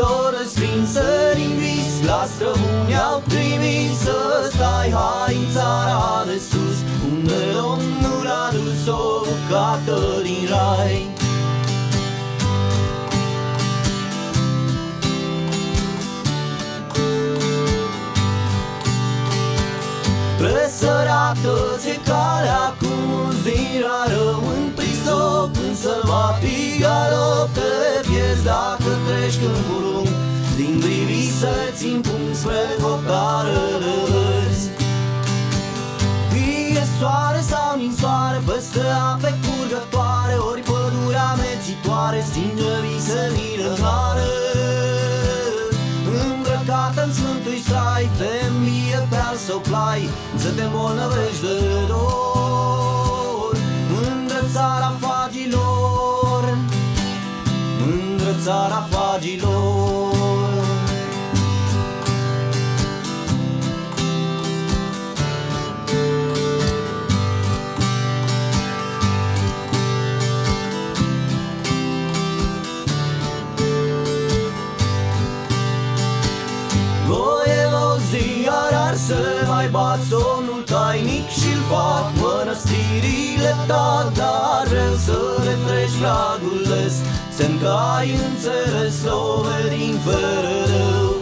lor sprinsă din vis La străbuni au trimis să stai Hai în țara de sus Unde Domnul a dus o bucată din rai. Presărată-ți calea cu dacă treci când curung Din privi să-ți impun spre hotară de vârst Fie soare sau ninsoare, păstă ape curgătoare Ori pădurea mețitoare, stinge vise milenare Îmbrăcată în sfântul strai, te învie pe al său plai Să te îmbolnăvești de dor. Mândră țara fagilor Mândră țara fagilor. Voievozii ar să mai bat somnul tainic și-l fac Mănăstirile dar rău să le treci pragul des Semn că ai înțeles din fără rău.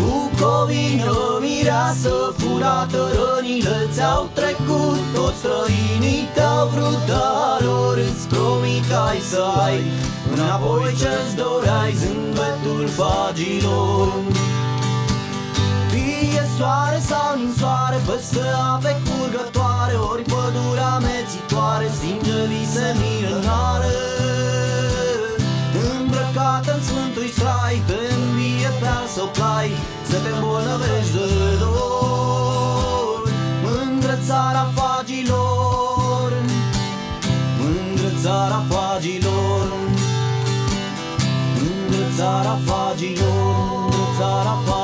Bucovina, mireasă furată, rănile ți-au trecut. Toți străinii te-au vrut, dar lor îți promit că ai să ai. Înapoi ce-ți doreai zâmbetul fagilor. Fie soare sau ninsoare, păstă ape curgătoare Ori pădurea mețitoare, stinge vise milenare Îmbrăcată în sfântul strai, te învie pe al său plai Să te îmbolnăvești de dor. Mândră țara fagilor Mândră țara fagilor Mândră țara fagilor Mândră țara fagilor